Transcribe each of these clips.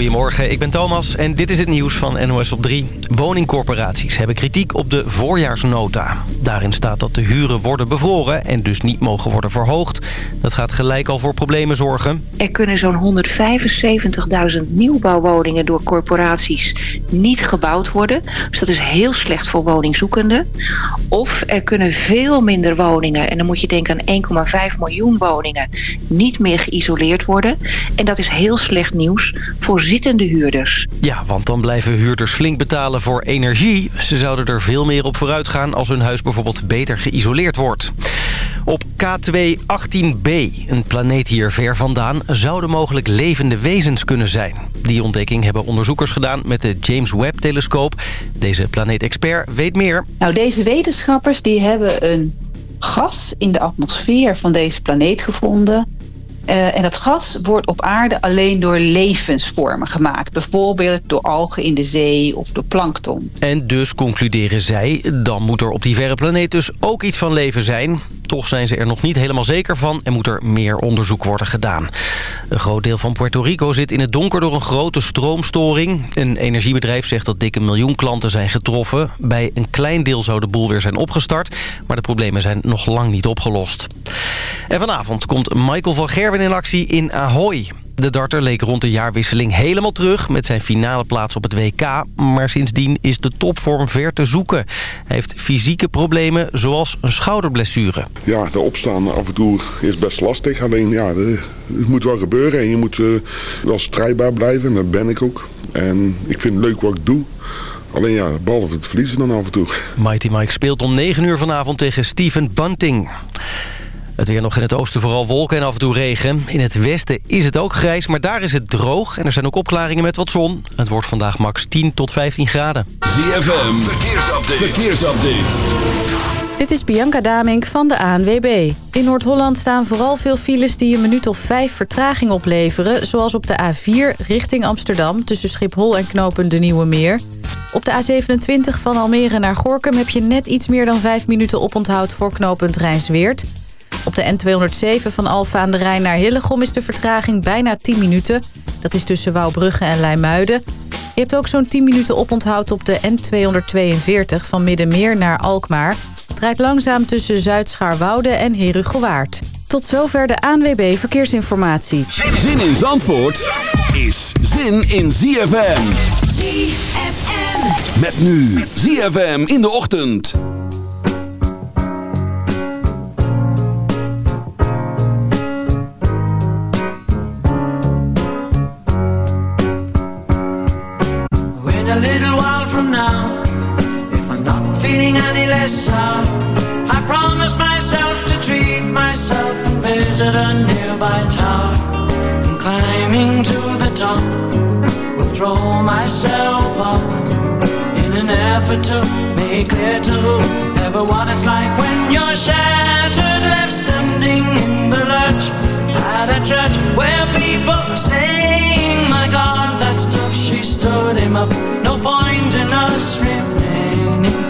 Goedemorgen, ik ben Thomas en dit is het nieuws van NOS op 3. Woningcorporaties hebben kritiek op de voorjaarsnota. Daarin staat dat de huren worden bevroren en dus niet mogen worden verhoogd. Dat gaat gelijk al voor problemen zorgen. Er kunnen zo'n 175.000 nieuwbouwwoningen door corporaties niet gebouwd worden. Dus dat is heel slecht voor woningzoekenden. Of er kunnen veel minder woningen, en dan moet je denken aan 1,5 miljoen woningen, niet meer geïsoleerd worden. En dat is heel slecht nieuws voor zittende huurders. Ja, want dan blijven huurders flink betalen voor energie. Ze zouden er veel meer op vooruit gaan als hun huis bijvoorbeeld beter geïsoleerd wordt. Op K218b, een planeet hier ver vandaan, zouden mogelijk levende wezens kunnen zijn. Die ontdekking hebben onderzoekers gedaan met de James Webb-telescoop. Deze planeetexpert weet meer. Nou, deze wetenschappers die hebben een gas in de atmosfeer van deze planeet gevonden uh, en dat gas wordt op aarde alleen door levensvormen gemaakt. Bijvoorbeeld door algen in de zee of door plankton. En dus concluderen zij, dan moet er op die verre planeet dus ook iets van leven zijn. Toch zijn ze er nog niet helemaal zeker van en moet er meer onderzoek worden gedaan. Een groot deel van Puerto Rico zit in het donker door een grote stroomstoring. Een energiebedrijf zegt dat dikke miljoen klanten zijn getroffen. Bij een klein deel zou de boel weer zijn opgestart, maar de problemen zijn nog lang niet opgelost. En vanavond komt Michael van Gerwen in actie in Ahoy. De darter leek rond de jaarwisseling helemaal terug met zijn finale plaats op het WK. Maar sindsdien is de topvorm ver te zoeken. Hij heeft fysieke problemen zoals een schouderblessure. Ja, de opstaan af en toe is best lastig. Alleen ja, het moet wel gebeuren en je moet uh, wel strijdbaar blijven. En dat ben ik ook. En ik vind het leuk wat ik doe. Alleen ja, behalve het verliezen dan af en toe. Mighty Mike speelt om 9 uur vanavond tegen Steven Bunting. Het weer nog in het oosten vooral wolken en af en toe regen. In het westen is het ook grijs, maar daar is het droog. En er zijn ook opklaringen met wat zon. Het wordt vandaag max 10 tot 15 graden. ZFM, verkeersupdate. verkeersupdate. Dit is Bianca Damink van de ANWB. In Noord-Holland staan vooral veel files die een minuut of vijf vertraging opleveren... zoals op de A4 richting Amsterdam tussen Schiphol en knopen de Nieuwe Meer. Op de A27 van Almere naar Gorkum heb je net iets meer dan vijf minuten oponthoud voor knooppunt Rijnsweert... Op de N207 van Alfa aan de Rijn naar Hillegom is de vertraging bijna 10 minuten. Dat is tussen Wouwbrugge en Leimuiden. Je hebt ook zo'n 10 minuten oponthoud op de N242 van Middenmeer naar Alkmaar. Het rijdt langzaam tussen Zuid-Schaarwoude en Herugewaard. Tot zover de ANWB Verkeersinformatie. Zin in Zandvoort is zin in ZFM. ZFM. Met nu ZFM in de ochtend. I promise myself to treat myself and visit a nearby tower. And climbing to the top, will throw myself up in an effort to make clear to whoever what it's like when you're shattered, left standing in the lurch at a church where people say, My God, that stuff she stood him up. No point in us remaining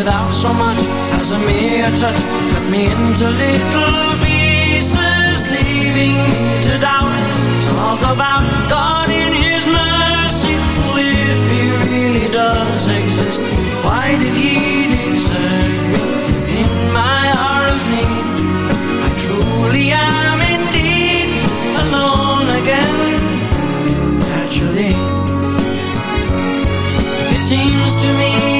without so much as a mere touch. Cut me into little pieces Leaving me to doubt. Talk about God in His mercy. If He really does exist Why did He desert me? In my hour of need I truly am indeed Alone again. Naturally It seems to me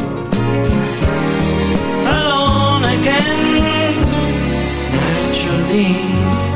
Naturally.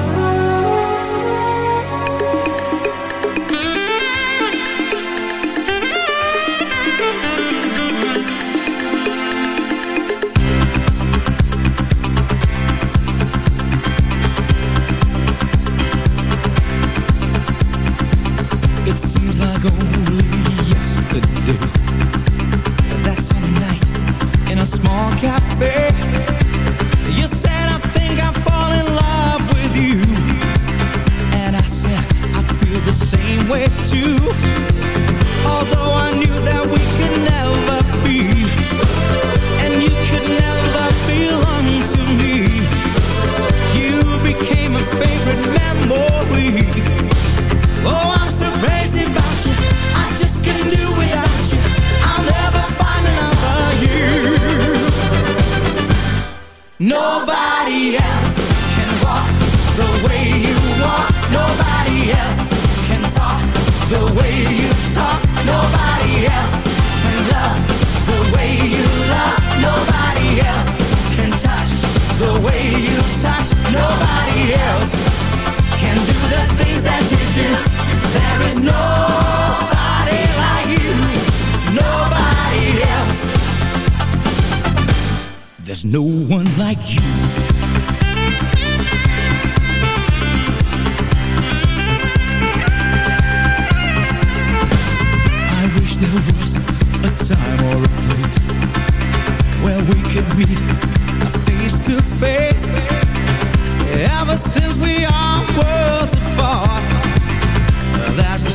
Things that you do. There is nobody like you, nobody else. There's no one like you. I wish there was a time or a place where we could meet face to face. Ever since we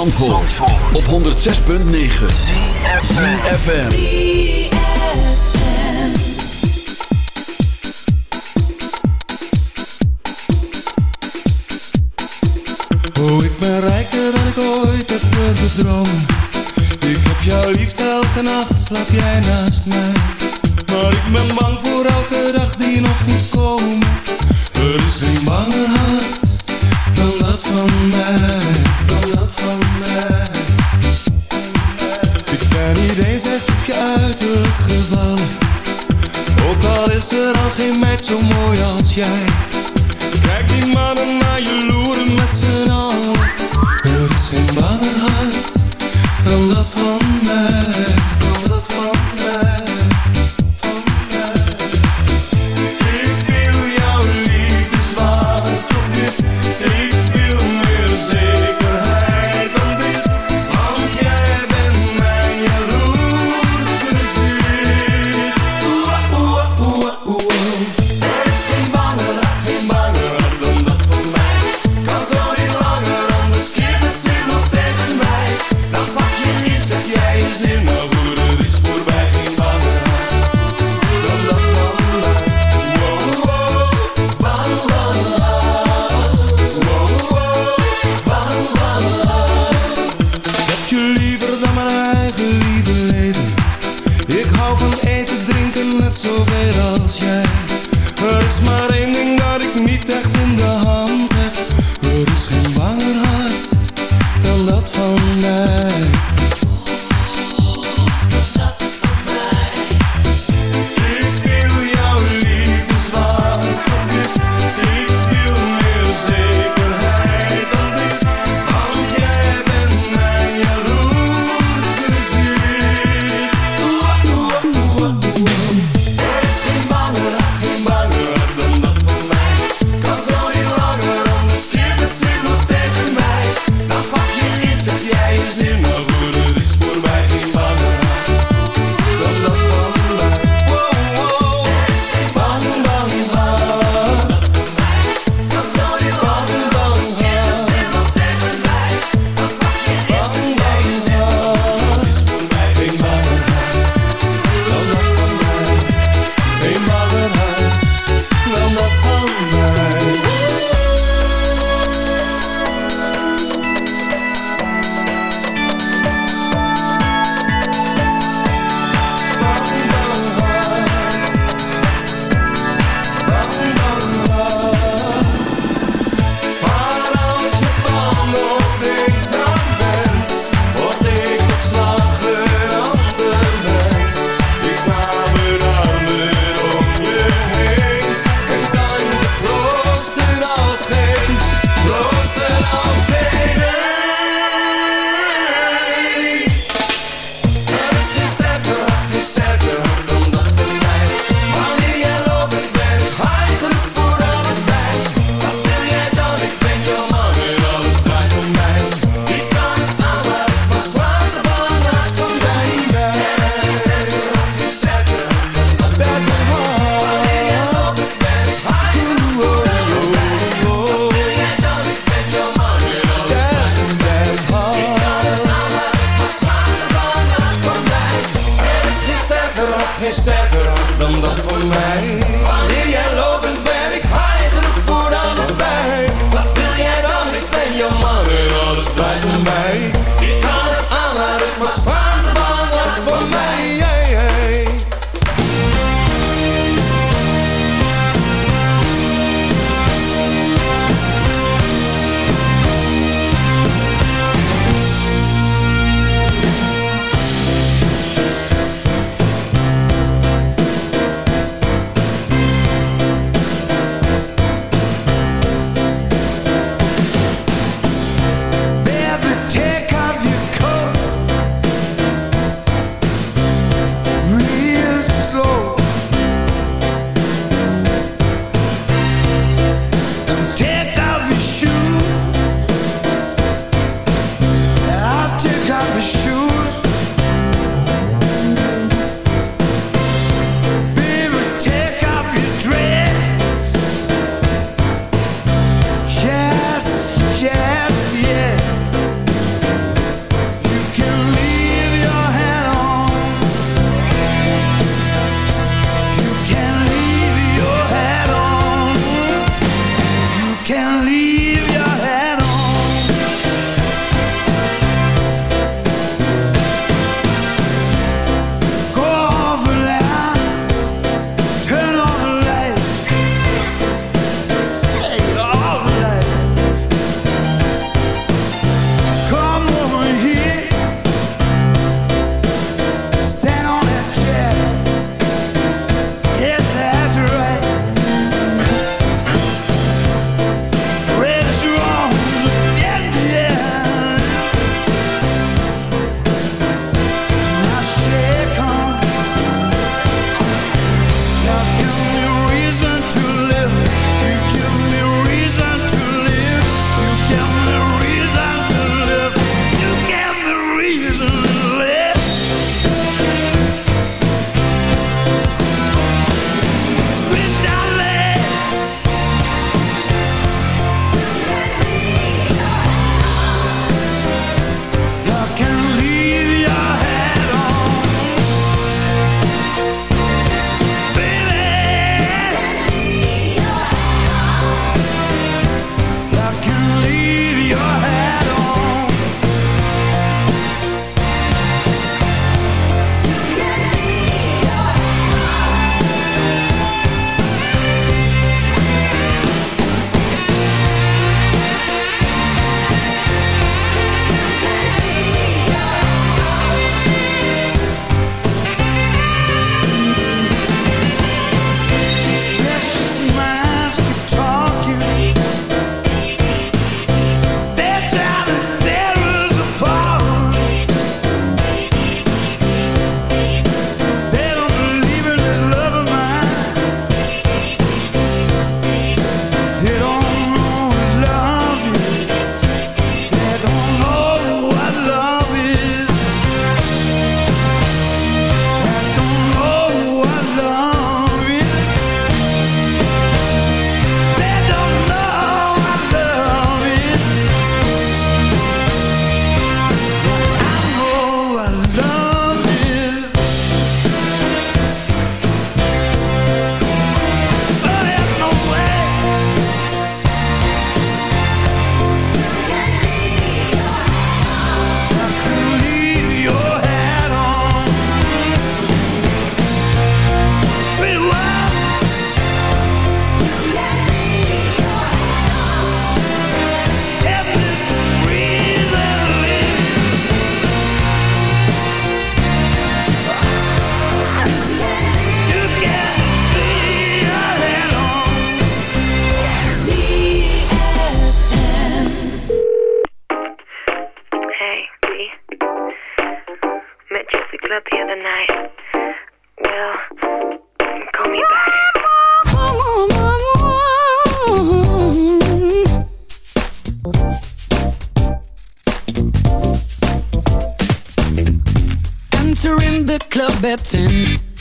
Op 106.9 ZFM. Oh, ik ben rijker dan ik ooit heb dromen. Ik heb jouw liefde elke nacht slaap jij naast mij. Maar ik ben bang voor elke dag die nog niet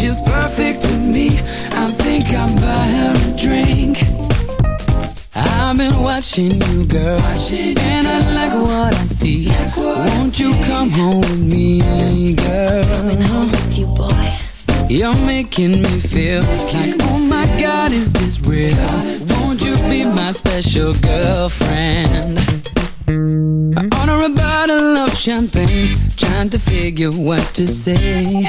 She's perfect to me. I think I'll buy her a drink. I've been watching you, girl, watching and I like what I see. Like what Won't you come home with me, girl? Coming home with you, boy. You're making me feel like, oh my God, is this real? Won't you be my special girlfriend? I order a bottle of champagne, trying to figure what to say.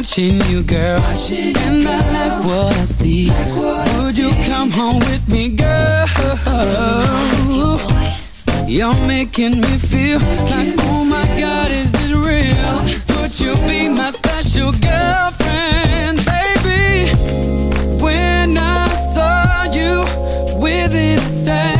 Watching you, girl, and I like what I see. Would you come home with me, girl? You're making me feel like, oh my God, is this real? Would you be my special girlfriend, baby? When I saw you within a second,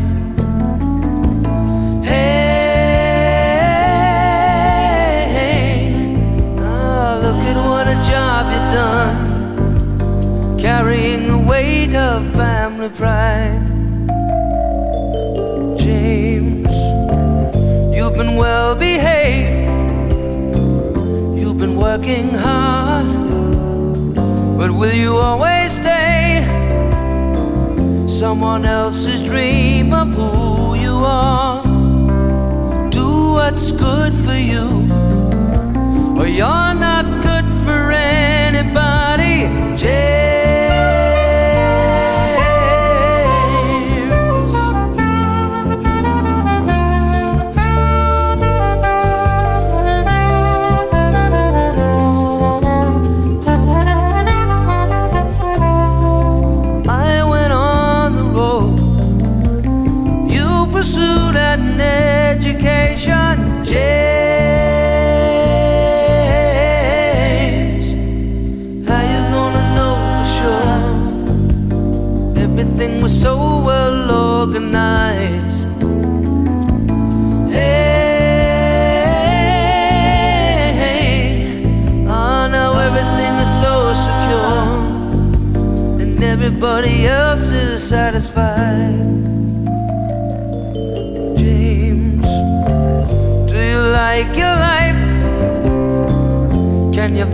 family pride. James, you've been well behaved, you've been working hard, but will you always stay someone else's dream of who you are? Do what's good for you, or you're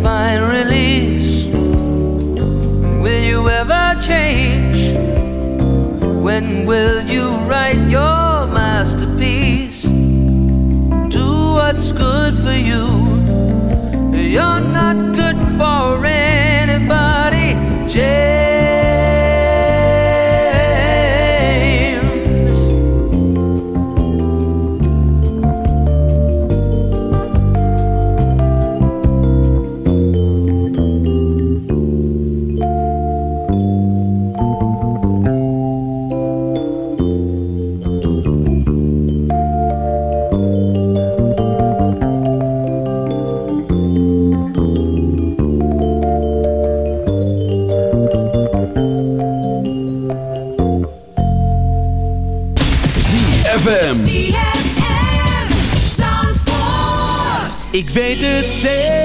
find release? Will you ever change? When will you write your masterpiece? Do what's good for you. weet het zeker.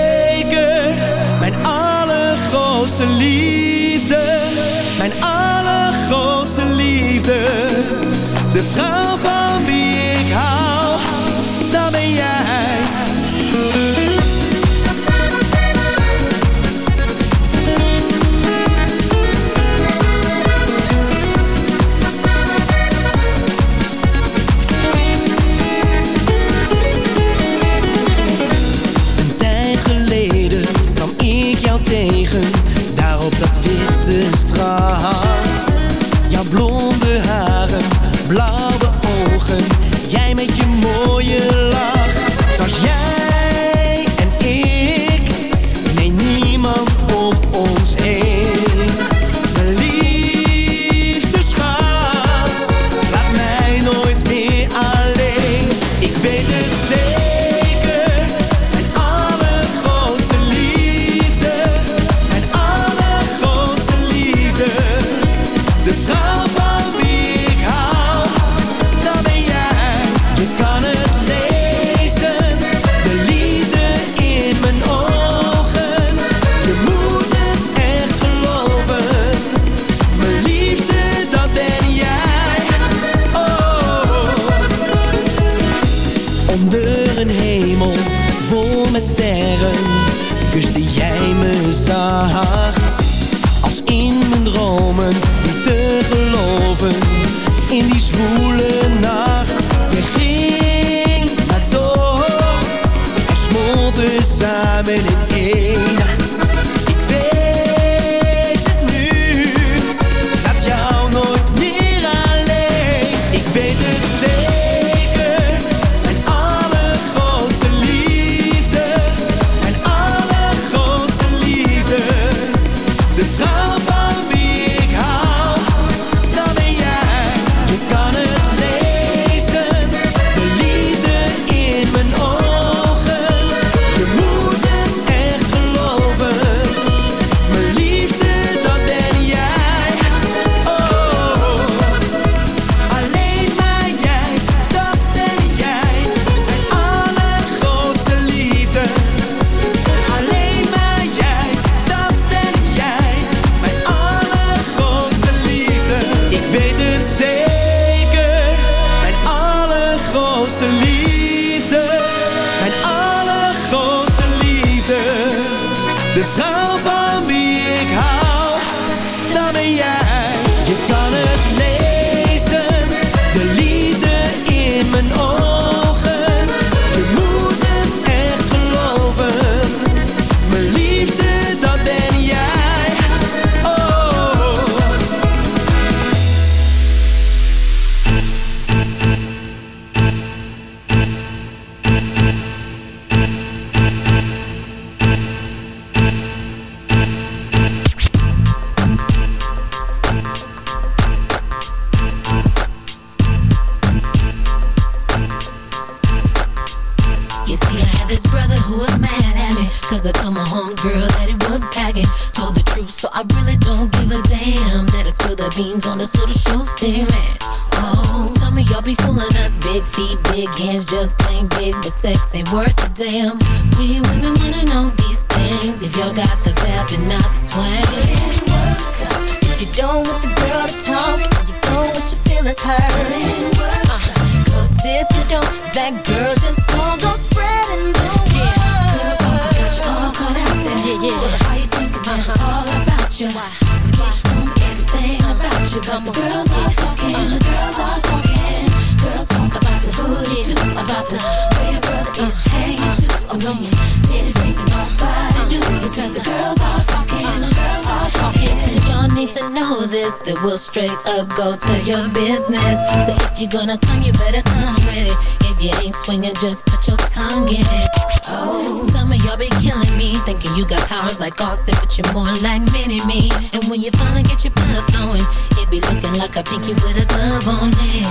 But the girls are talking. The girls are talking. Girls talk about the booty too, about the way your brother is hanging too. Oh, when you sit and think nobody knew you, 'cause the girls are talking. The girls are talking. And y'all need to know this, that we'll straight up go to your business. So if you're gonna come, you better come with it. If you ain't swinging, just put your tongue in it. Oh, some of y'all be killing me, thinking you got powers like Austin, but you're more like Mini Me. And when you finally get your blood flowing, be looking like a pinky with a glove on it.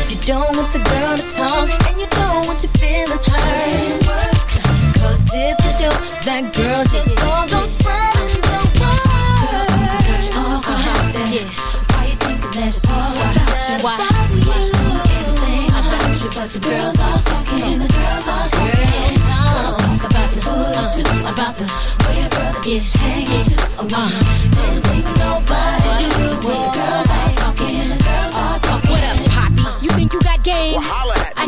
If you don't want the girl to talk, and you don't want your feelings hurt. Cause if you don't, that girl just gon' go spreading the word. Yeah. Why you thinking that it's all about you? Why? Know everything about you, but the girls all talking. The girls all talking. Girls talk about the booty too, about the way your brother is hanging too. Oh, uh,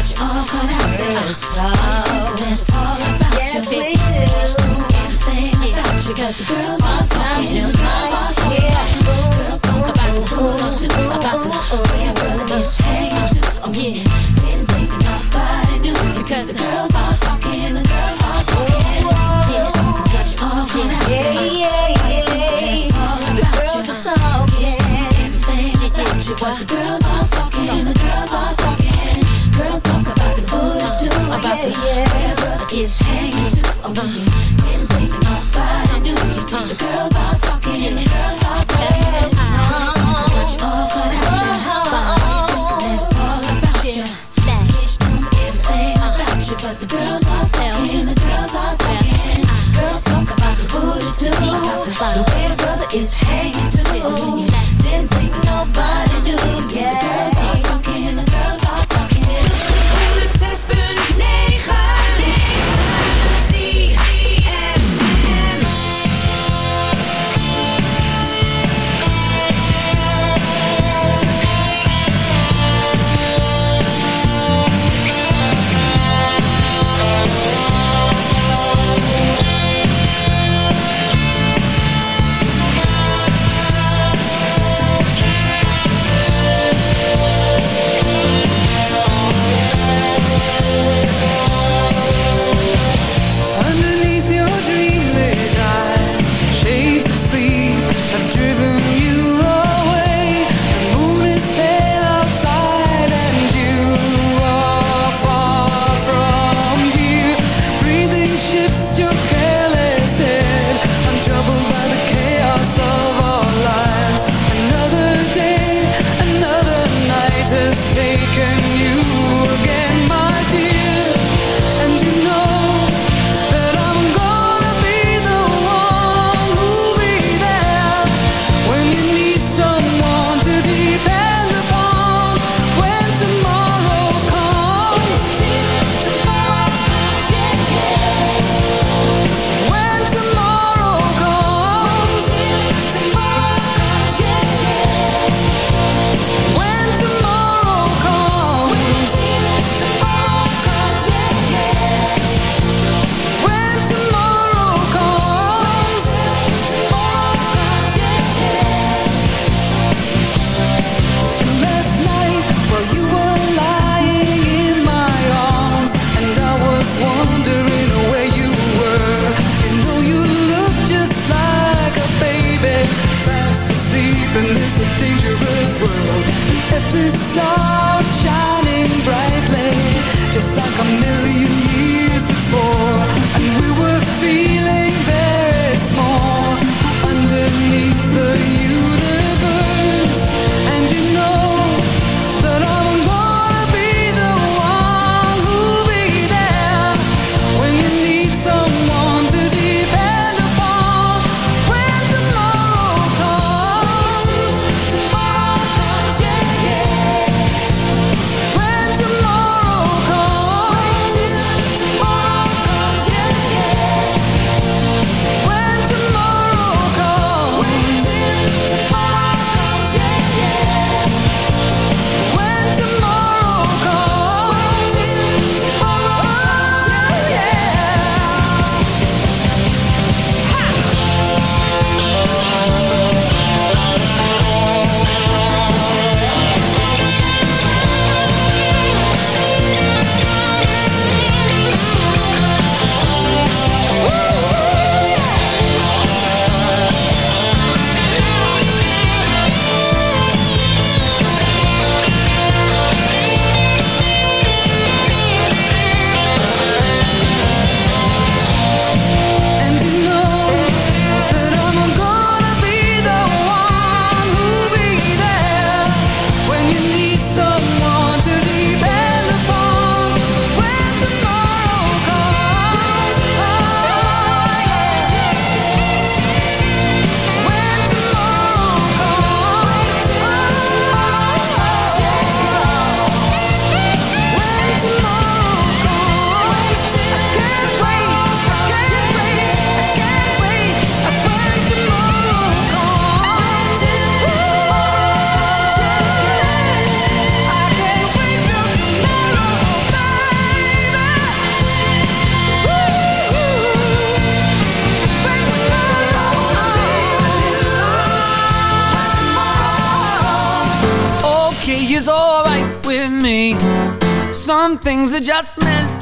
Girls talking got you thinking that it's all about 'cause girls are talking. The girls are talking. Girls talk about the booty too, about the way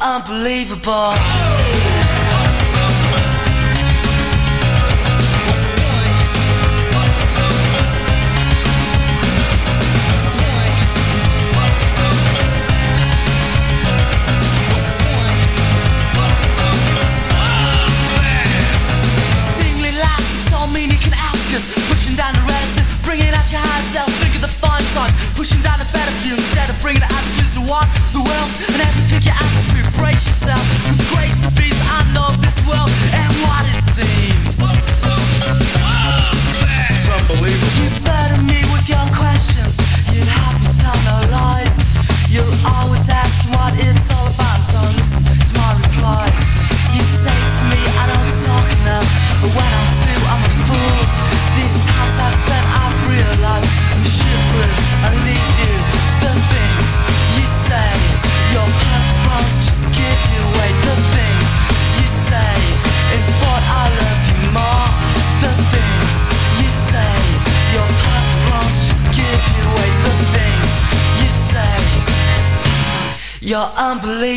unbelievable.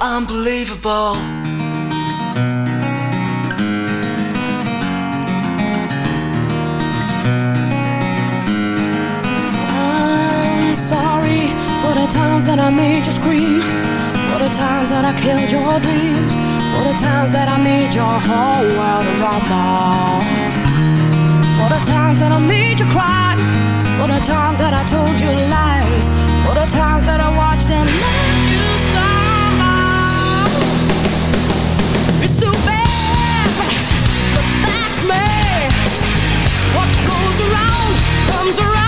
unbelievable. I'm sorry for the times that I made you scream, for the times that I killed your dreams, for the times that I made your whole world rumble, for the times that I made you cry, for the times that I told you lies, for the times that I watched them. Lie. comes around.